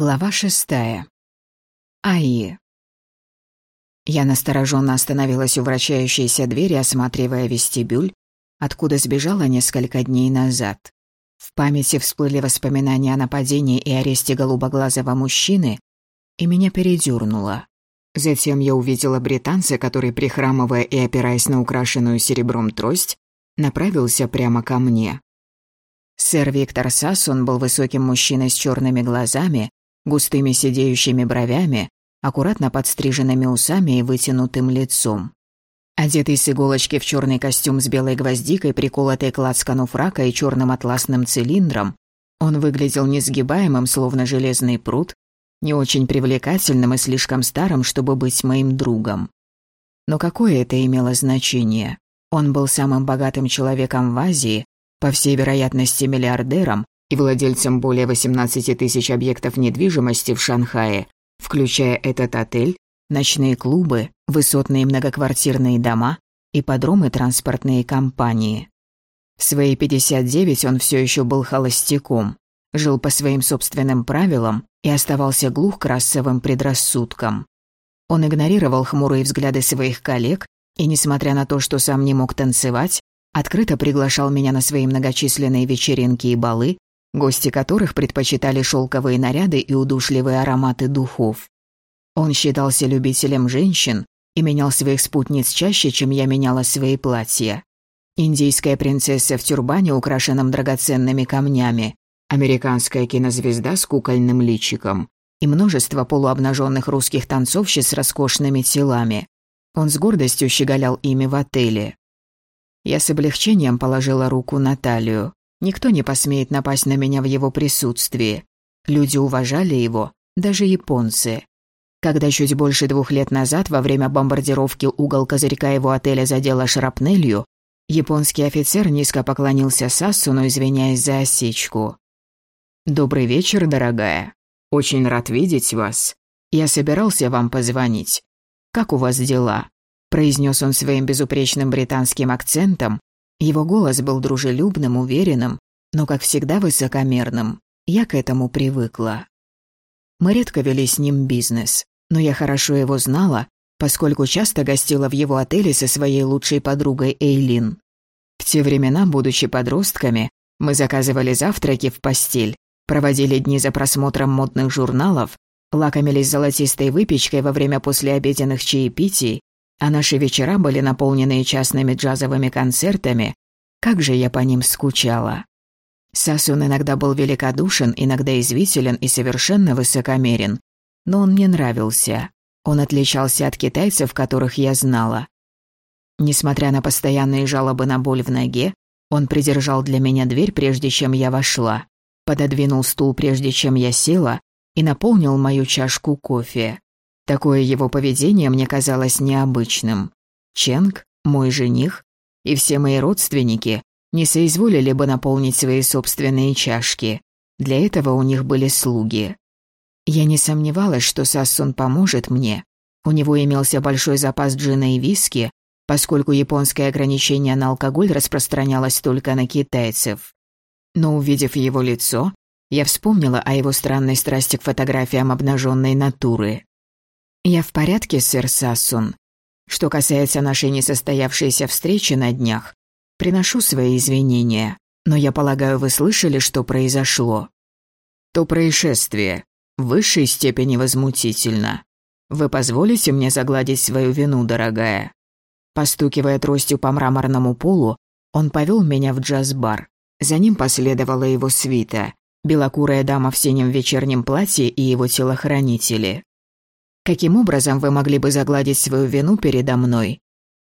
Глава шестая. Аи. Я настороженно остановилась у вращающейся двери, осматривая вестибюль, откуда сбежала несколько дней назад. В памяти всплыли воспоминания о нападении и аресте голубоглазого мужчины, и меня передёрнуло. Затем я увидела британца, который, прихрамывая и опираясь на украшенную серебром трость, направился прямо ко мне. Сэр Виктор Сассон был высоким мужчиной с черными глазами, густыми сидеющими бровями, аккуратно подстриженными усами и вытянутым лицом. Одетый с иголочки в черный костюм с белой гвоздикой, приколотой к лацкану фрака и черным атласным цилиндром, он выглядел несгибаемым, словно железный пруд, не очень привлекательным и слишком старым, чтобы быть моим другом. Но какое это имело значение? Он был самым богатым человеком в Азии, по всей вероятности миллиардером, и владельцем более 18 тысяч объектов недвижимости в Шанхае, включая этот отель, ночные клубы, высотные многоквартирные дома, и ипподромы транспортные компании. В свои 59 он все еще был холостяком, жил по своим собственным правилам и оставался глух к расовым предрассудкам. Он игнорировал хмурые взгляды своих коллег и, несмотря на то, что сам не мог танцевать, открыто приглашал меня на свои многочисленные вечеринки и балы, гости которых предпочитали шелковые наряды и удушливые ароматы духов. Он считался любителем женщин и менял своих спутниц чаще, чем я меняла свои платья. Индийская принцесса в тюрбане, украшенном драгоценными камнями, американская кинозвезда с кукольным личиком и множество полуобнаженных русских танцовщиц с роскошными телами. Он с гордостью щеголял ими в отеле. Я с облегчением положила руку на талию. Никто не посмеет напасть на меня в его присутствии. Люди уважали его, даже японцы. Когда чуть больше двух лет назад, во время бомбардировки угол козырька его отеля задела шрапнелью, японский офицер низко поклонился Сассуну, извиняясь за осечку. «Добрый вечер, дорогая. Очень рад видеть вас. Я собирался вам позвонить. Как у вас дела?» произнес он своим безупречным британским акцентом, его голос был дружелюбным, уверенным, но, как всегда, высокомерным. Я к этому привыкла. Мы редко вели с ним бизнес, но я хорошо его знала, поскольку часто гостила в его отеле со своей лучшей подругой Эйлин. В те времена, будучи подростками, мы заказывали завтраки в постель, проводили дни за просмотром модных журналов, лакомились золотистой выпечкой во время послеобеденных чаепитий а наши вечера были наполнены частными джазовыми концертами, как же я по ним скучала. Сасун иногда был великодушен, иногда извителен и совершенно высокомерен, но он мне нравился. Он отличался от китайцев, которых я знала. Несмотря на постоянные жалобы на боль в ноге, он придержал для меня дверь, прежде чем я вошла, пододвинул стул, прежде чем я села, и наполнил мою чашку кофе. Такое его поведение мне казалось необычным. Ченг, мой жених и все мои родственники не соизволили бы наполнить свои собственные чашки. Для этого у них были слуги. Я не сомневалась, что Сассун поможет мне. У него имелся большой запас джина и виски, поскольку японское ограничение на алкоголь распространялось только на китайцев. Но увидев его лицо, я вспомнила о его странной страсти к фотографиям обнаженной натуры. «Я в порядке, сэр Сассун. Что касается нашей несостоявшейся встречи на днях, приношу свои извинения, но я полагаю, вы слышали, что произошло. То происшествие в высшей степени возмутительно. Вы позволите мне загладить свою вину, дорогая?» Постукивая тростью по мраморному полу, он повел меня в джаз-бар. За ним последовала его свита, белокурая дама в синем вечернем платье и его телохранители. Каким образом вы могли бы загладить свою вину передо мной?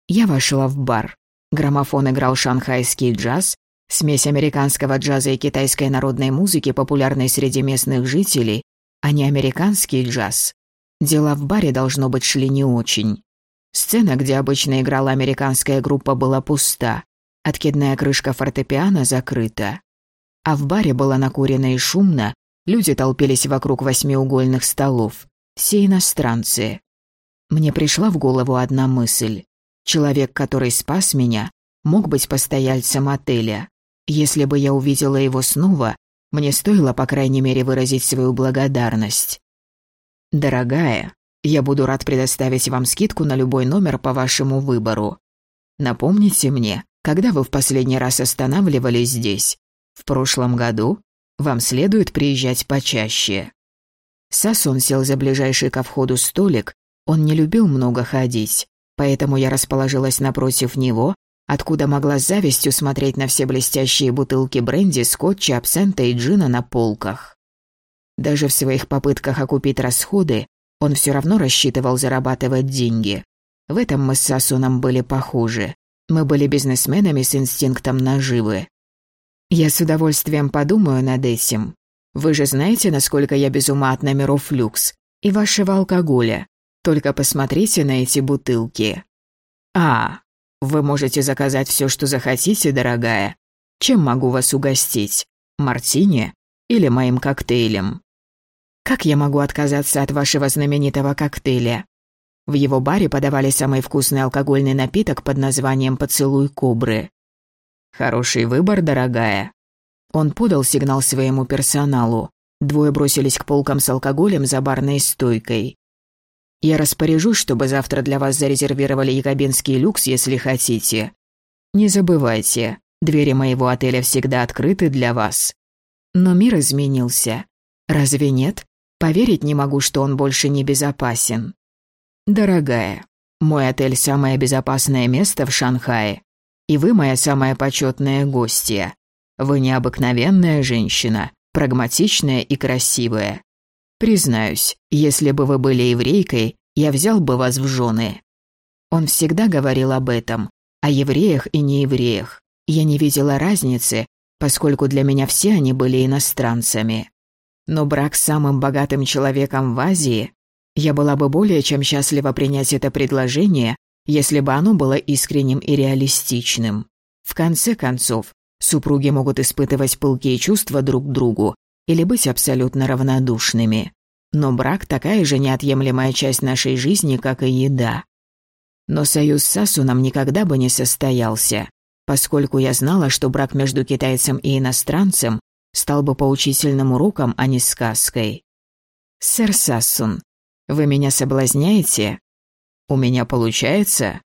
Я вошла в бар. Граммофон играл шанхайский джаз, смесь американского джаза и китайской народной музыки, популярной среди местных жителей, а не американский джаз. Дела в баре, должно быть, шли не очень. Сцена, где обычно играла американская группа, была пуста. Откидная крышка фортепиано закрыта. А в баре было накурено и шумно, люди толпились вокруг восьмиугольных столов. Все иностранцы. Мне пришла в голову одна мысль. Человек, который спас меня, мог быть постояльцем отеля. Если бы я увидела его снова, Мне стоило, по крайней мере, выразить свою благодарность. «Дорогая, я буду рад предоставить вам скидку на любой номер по вашему выбору. Напомните мне, когда вы в последний раз останавливались здесь? В прошлом году? Вам следует приезжать почаще». Сасон сел за ближайший ко входу столик, он не любил много ходить, поэтому я расположилась напротив него, откуда могла с завистью смотреть на все блестящие бутылки бренди, скотча, абсента и джина на полках. Даже в своих попытках окупить расходы он все равно рассчитывал зарабатывать деньги. В этом мы с Сасуном были похожи. Мы были бизнесменами с инстинктом наживы. Я с удовольствием подумаю над этим. Вы же знаете, насколько я без ума от номеров люкс и вашего алкоголя. Только посмотрите на эти бутылки. А, вы можете заказать все, что захотите, дорогая. Чем могу вас угостить? Мартини или моим коктейлем? Как я могу отказаться от вашего знаменитого коктейля? В его баре подавали самый вкусный алкогольный напиток под названием «Поцелуй кобры». Хороший выбор, дорогая. Он подал сигнал своему персоналу. Двое бросились к полкам с алкоголем за барной стойкой. Я распоряжусь, чтобы завтра для вас зарезервировали якобинский люкс, если хотите. Не забывайте, двери моего отеля всегда открыты для вас. Но мир изменился. Разве нет? Поверить не могу, что он больше не безопасен. Дорогая, мой отель – самое безопасное место в Шанхае. И вы моя самая почетная гостья. Вы необыкновенная женщина, прагматичная и красивая. Признаюсь, если бы вы были еврейкой, я взял бы вас в жены». Он всегда говорил об этом, о евреях и неевреях. Я не видела разницы, поскольку для меня все они были иностранцами. Но брак с самым богатым человеком в Азии, я была бы более чем счастлива принять это предложение, если бы оно было искренним и реалистичным. В конце концов, супруги могут испытывать пылкие чувства друг к другу, или быть абсолютно равнодушными. Но брак такая же неотъемлемая часть нашей жизни, как и еда. Но союз с Сасуном никогда бы не состоялся, поскольку я знала, что брак между китайцем и иностранцем стал бы поучительным уроком, а не сказкой. «Сэр Сасун, вы меня соблазняете?» «У меня получается?»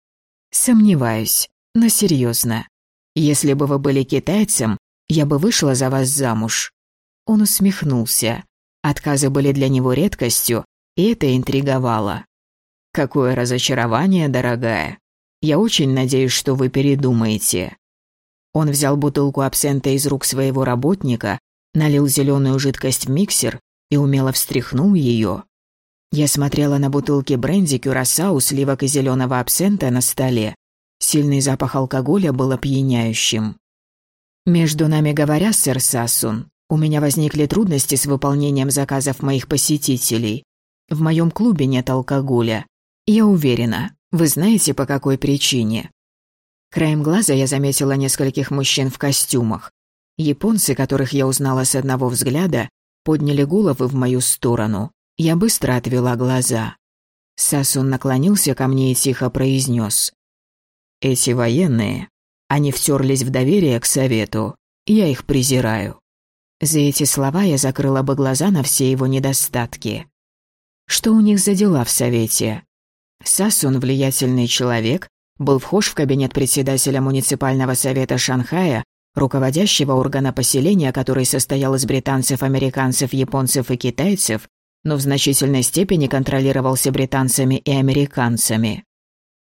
«Сомневаюсь, но серьезно. Если бы вы были китайцем, я бы вышла за вас замуж. Он усмехнулся. Отказы были для него редкостью, и это интриговало. «Какое разочарование, дорогая. Я очень надеюсь, что вы передумаете». Он взял бутылку абсента из рук своего работника, налил зеленую жидкость в миксер и умело встряхнул ее. Я смотрела на бутылки бренди, кюрасау, сливок и зеленого абсента на столе. Сильный запах алкоголя был опьяняющим. «Между нами говоря, сэр Сасун, у меня возникли трудности с выполнением заказов моих посетителей. В моем клубе нет алкоголя. Я уверена, вы знаете, по какой причине. Краем глаза я заметила нескольких мужчин в костюмах. Японцы, которых я узнала с одного взгляда, подняли головы в мою сторону. Я быстро отвела глаза. Сасун наклонился ко мне и тихо произнес. «Эти военные, они втерлись в доверие к совету. Я их презираю. За эти слова я закрыла бы глаза на все его недостатки. Что у них за дела в Совете? Сасун, влиятельный человек, был вхож в кабинет председателя муниципального совета Шанхая, руководящего органа поселения, который состоял из британцев, американцев, японцев и китайцев, но в значительной степени контролировался британцами и американцами.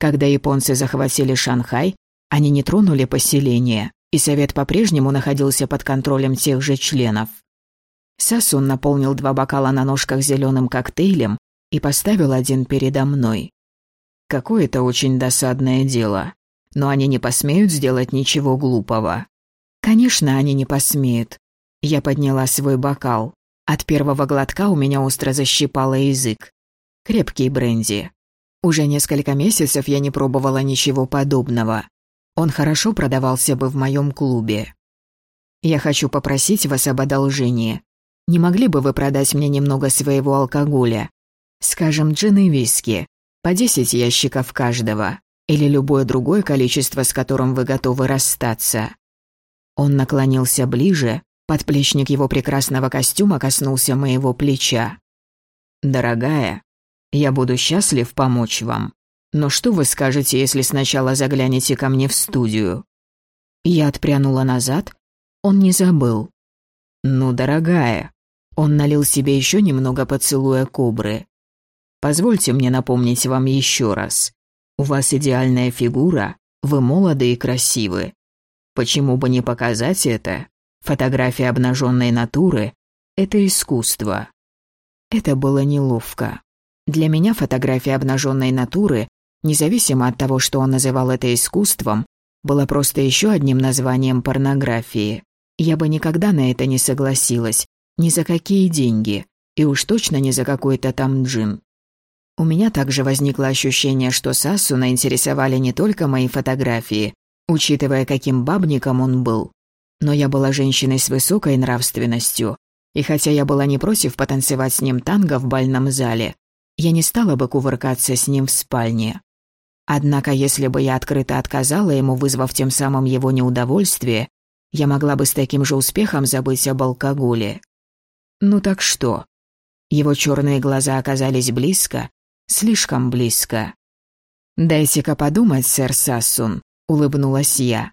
Когда японцы захватили Шанхай, они не тронули поселение, и совет по-прежнему находился под контролем тех же членов. Сасун наполнил два бокала на ножках зеленым коктейлем и поставил один передо мной. Какое-то очень досадное дело, но они не посмеют сделать ничего глупого. Конечно, они не посмеют. Я подняла свой бокал. От первого глотка у меня остро защипало язык. Крепкий бренди. Уже несколько месяцев я не пробовала ничего подобного. Он хорошо продавался бы в моем клубе. Я хочу попросить вас об одолжении. Не могли бы вы продать мне немного своего алкоголя? Скажем, джин и виски. По 10 ящиков каждого. Или любое другое количество, с которым вы готовы расстаться. Он наклонился ближе, Подплечник его прекрасного костюма коснулся моего плеча. «Дорогая, я буду счастлив помочь вам. Но что вы скажете, если сначала заглянете ко мне в студию?» Я отпрянула назад. Он не забыл. «Ну, дорогая». Он налил себе еще немного поцелуя кобры. «Позвольте мне напомнить вам еще раз. У вас идеальная фигура, вы молоды и красивы. Почему бы не показать это? Фотография обнаженной натуры – это искусство». Это было неловко. Для меня фотография обнаженной натуры, независимо от того, что он называл это искусством, была просто еще одним названием порнографии. Я бы никогда на это не согласилась, ни за какие деньги, и уж точно не за какой-то там джин. У меня также возникло ощущение, что Сассуна интересовали не только мои фотографии, учитывая, каким бабником он был, но я была женщиной с высокой нравственностью, и хотя я была не против потанцевать с ним танго в бальном зале, я не стала бы кувыркаться с ним в спальне. Однако, если бы я открыто отказала ему, вызвав тем самым его неудовольствие, я могла бы с таким же успехом забыть об алкоголе. Ну так что? Его черные глаза оказались близко, слишком близко. «Дайте-ка подумать, сэр Сассун», — улыбнулась я.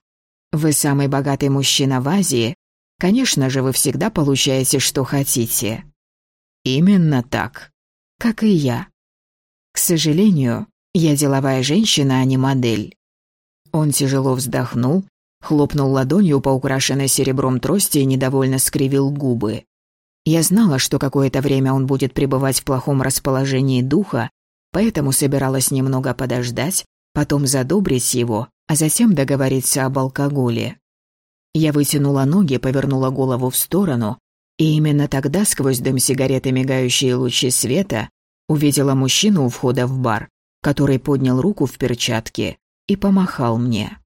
«Вы самый богатый мужчина в Азии. Конечно же, вы всегда получаете, что хотите». «Именно так. Как и я. К сожалению, я деловая женщина, а не модель». Он тяжело вздохнул, хлопнул ладонью по украшенной серебром трости и недовольно скривил губы. Я знала, что какое-то время он будет пребывать в плохом расположении духа, поэтому собиралась немного подождать, потом задобрить его, а затем договориться об алкоголе. Я вытянула ноги, повернула голову в сторону, и именно тогда, сквозь дым сигареты мигающие лучи света, увидела мужчину у входа в бар, который поднял руку в перчатке и помахал мне.